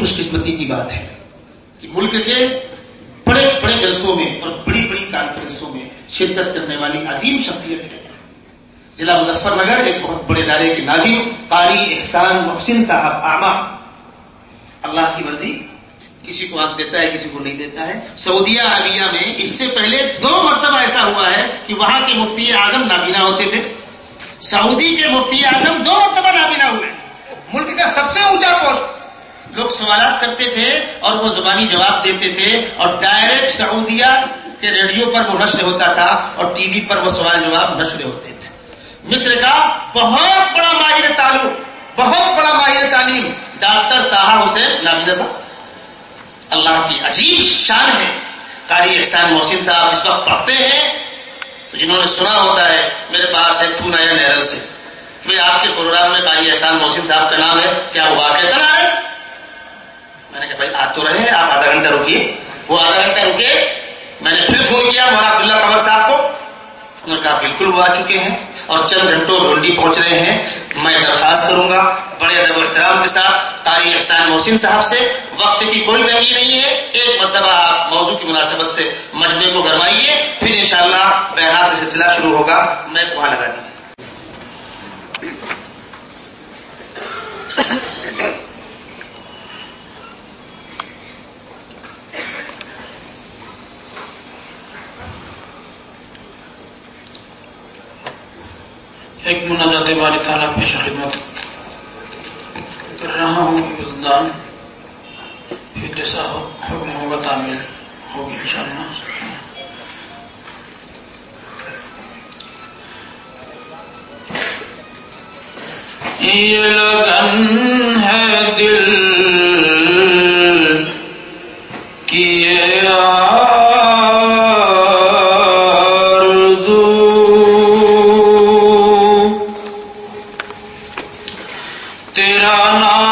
خوش قسمتی کی بات ہے کہ ملک کے بڑے بڑے جلسوں میں اور بڑی بڑی کانفرنسوں میں شرکت کرنے والی عظیم شخصیت ہے۔ ضلع مظفر نگر ایک بہت بڑے دائرے کے ناظم قاری احسان محسن صاحب آما اللہ کی مرضی، کسی کو آنکھ دیتا ہے، کسی کو نہیں دیتا ہے۔ سعودیہ عربیہ میں اس سے پہلے دو مرتبہ ایسا ہوا ہے کہ وہاں کے مفتی اعظم نابینا ہوتے تھے۔ سعودی کے مفتی اعظم دو مرتبہ نابینا ہوئے۔ ملک کا سب سے اونچا پوسٹ لوگ سوالات کرتے تھے اور وہ زبانی جواب دیتے تھے اور ڈائریکٹ سعودیہ کے ریڈیو پر وہ نشر ہوتا تھا اور ٹی وی پر وہ سوال جواب نشر ہوتے تھے۔ مصر کا بہت بڑا ماہر تعلق بہت بڑا ماہر تعلیم۔ ڈاکٹر تاہا حسین نابینا تھا۔ اللہ کی عجیب شان ہے۔ قاری احسان محسن صاحب اس وقت پڑھتے ہیں۔ تو جنہوں نے سنا ہوتا ہے، میرے پاس ہے فون آیا نیرل سے۔ آپ کے پروگرام میں قاری احسان محسن صاحب کا نام ہے۔ کیا وہ واقع ہے میں نے کہا بھائی آج تو رہے آپ آدھا گھنٹہ رکیے۔ وہ آدھا گھنٹہ رکے، میں نے پھر فون کیا مولانا عبداللہ قمر صاحب کو۔ انہوں نے کہا بالکل وہ آ چکے ہیں اور چند گھنٹوں ڈھونڈی پہنچ رہے ہیں۔ میں درخواست کروں گا بڑے ادب و احترام کے ساتھ تاریخ احسان محسن صاحب سے۔ وقت کی کوئی تنگی نہیں ہے۔ ایک مرتبہ آپ موضوع کی مناسبت سے مجمے کو گرمائیے پھر انشاءاللہ بیانات سلسلہ شروع ہوگا۔ میں وہاں لگا دیجیے۔ ایک مناجات باری تعالیٰ پیش خدمت کر رہا ہوں کہ بلدان پھر جیسا حکم ہوگا تعمیر ہوگی ان شاء اللہ یہ لگن ہے تیرا نام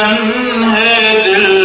یہ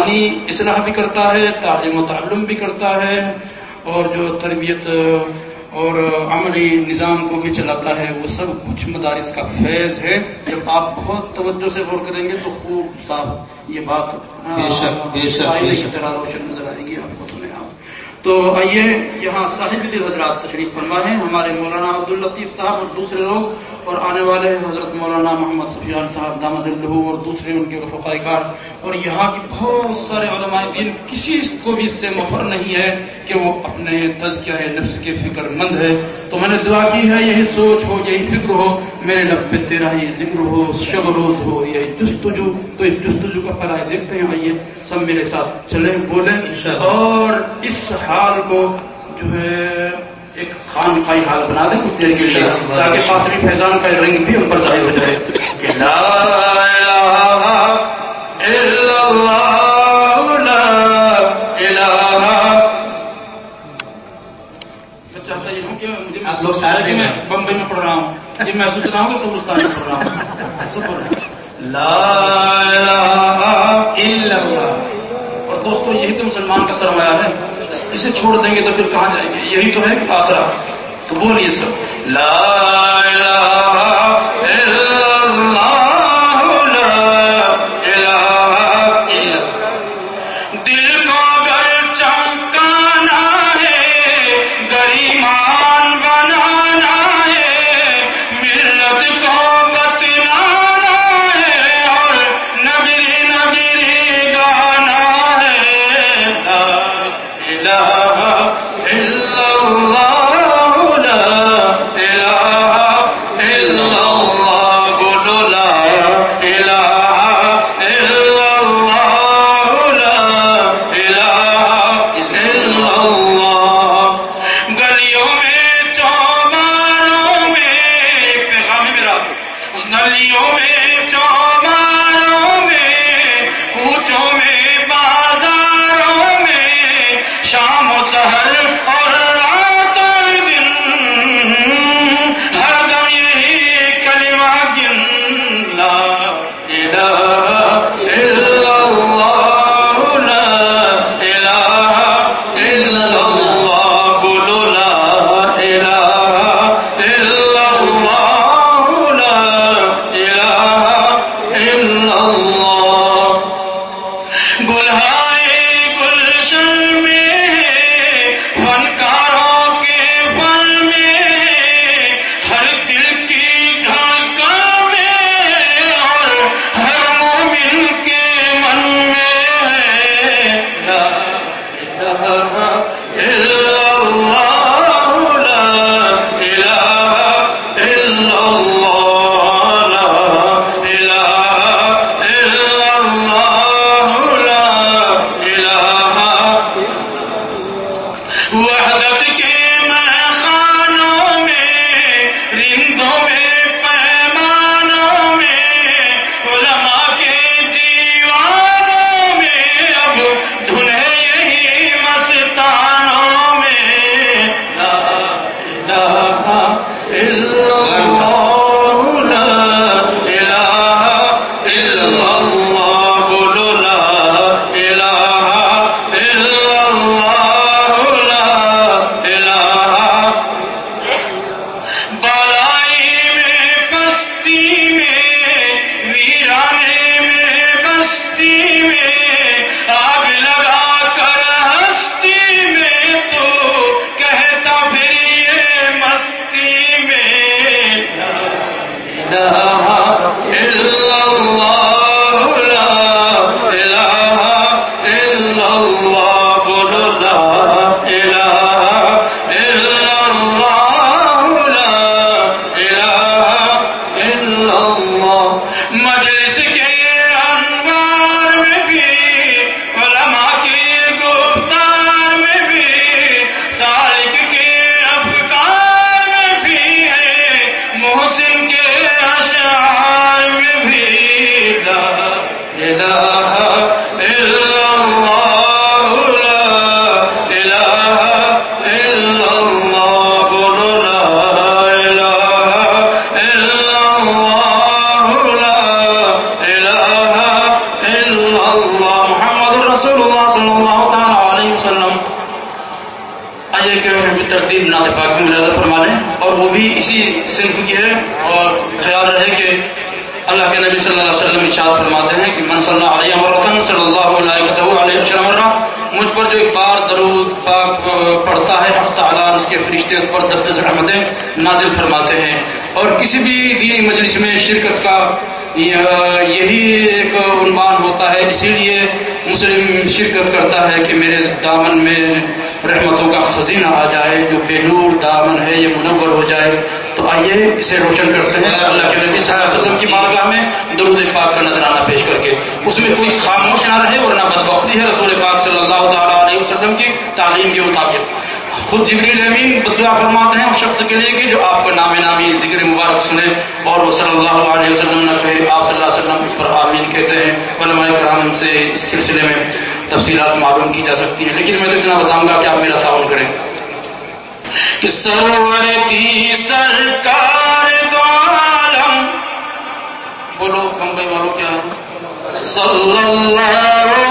روحانی اصلاح بھی کرتا ہے تعلیم و تعلم بھی کرتا ہے اور جو تربیت اور عملی نظام کو بھی چلاتا ہے وہ سب کچھ مدارس کا فیض ہے جب آپ بہت توجہ سے غور کریں گے تو خوب صاحب یہ بات بے شک، بے شک، کی۔ طرح روشن نظر آئے گی آپ کو تو آئیے یہاں صاحب دل حضرات تشریف فرما ہے ہمارے مولانا عبد الطیف صاحب اور دوسرے لوگ اور آنے والے حضرت مولانا محمد سفیان صاحب دامد الہو اور دوسرے ان کے رفقائے کار اور یہاں کی بہت سارے علماء دین کسی کو بھی اس سے مفر نہیں ہے کہ وہ اپنے تزکیہ نفس کے فکر مند ہے۔ تو میں نے دعا کی ہے یہی سوچ ہو یہی فکر ہو میرے لب پہ تیرا ہی ذکر ہو شب روز ہو یہی جستجو۔ تو اس جستجو کا پھیلائے دیکھتے ہیں آئیے سب میرے ساتھ چلیں بولیں۔ اور اس حال کو جو ہے ایک خان خائی حال بنا دیں کچھ دیر کے لیے۔ تاکہ فاصلی فیضان کا رنگ بھی ہم پر ظاہر ہو جائے۔ کہ لا الہ الا اللہ لا الہ میں چاہتا یہ ہوں کہ مجھے آپ لوگ سارے کہ میں بمبئی میں پڑھ رہا ہوں۔ یہ کہ قبرستان میں پڑھ رہا ہوں۔ سب پڑھ رہا ہوں۔ لا الہ الا اللہ۔ دوستو، یہی تو مسلمان کا سرمایہ ہے۔ اسے چھوڑ دیں گے تو پھر کہاں جائیں گے؟ یہی تو ہے آسرا تو بولیے سب، لا الہ Adapting مجد قریب نعت پاک میں ملازہ فرما لیں اور وہ بھی اسی صنف کی ہے اور خیال رہے کہ اللہ کے نبی صلی اللہ علیہ وسلم اشاد فرماتے ہیں کہ من صلی اللہ علیہ وسلم صلی اللہ علیہ وسلم مجھ پر جو ایک بار درود پاک پڑھتا ہے، حق تعالیٰ اس کے فرشتے اس پر دس دس رحمتیں نازل فرماتے ہیں۔ اور کسی بھی دینی مجلس میں شرکت کا یہی ایک عنوان ہوتا ہے، اسی لیے مسلم شرکت کرتا ہے کہ میرے دامن میں رحمتوں کا خزینہ آ جائے، جو بے نور دامن ہے، یہ منور ہو جائے۔ تو آئیے اسے روشن کر سکیں۔ اللہ کے نبی صلی اللہ علیہ وسلم کی بارگاہ میں درود پاک کا نذرانہ پیش کر کے۔ اس میں کوئی خاموش نہ رہے ورنہ بدبختی ہے رسول پاک صلی اللہ تعالیٰ علیہ وسلم کی تعلیم کے مطابق۔ خود جبری رحمی بدلا فرماتے ہیں اس شخص کے لیے کہ جو آپ کا نام نامی ذکر مبارک سنے اور وہ صلی اللہ علیہ وسلم نہ کہے، آپ صلی اللہ علیہ وسلم اس پر آمین کہتے ہیں۔ علماء کرام سے اس سلسلے میں تفصیلات معلوم کی جا سکتی ہیں، لیکن میں تو اتنا بتاؤں گا کہ آپ میرا تعاون کریں۔ کہ سرور کی سرکار دو عالم۔ بولو بمبئی والوں کیا صلی اللہ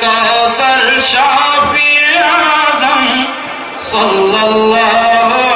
کا سر شافی اعظم۔ صلی اللہ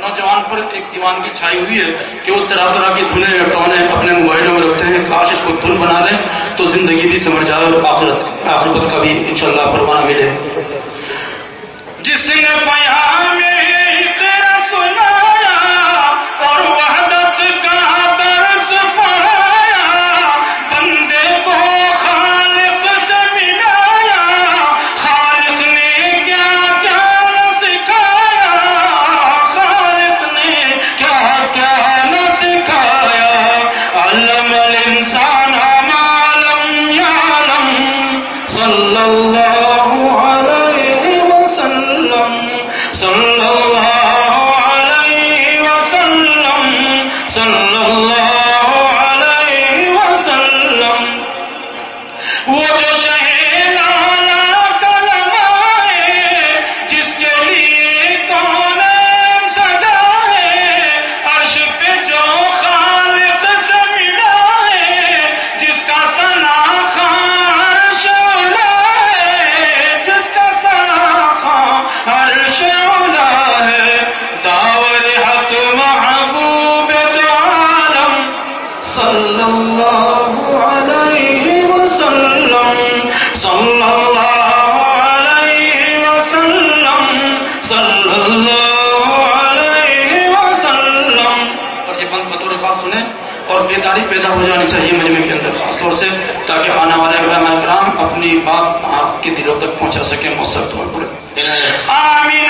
نوجوان پر ایک دیوان کی چھائی ہوئی ہے کہ وہ طرح طرح کی دھنے ٹونے اپنے موبائلوں میں رکھتے ہیں، کاش اس کو دھن بنا دیں تو زندگی بھی سمجھ جائے اور آخرت آخرت کا بھی انشاءاللہ شاء اللہ ملے۔ جس نے اور یہ بند بطور خاص اور بیداری پیدا ہو جانی چاہیے مجموعے کے اندر خاص طور سے تاکہ آنے والے علماء کرام اپنی بات آپ کے دلوں تک پہنچا سکیں مؤثر طور پر آمین۔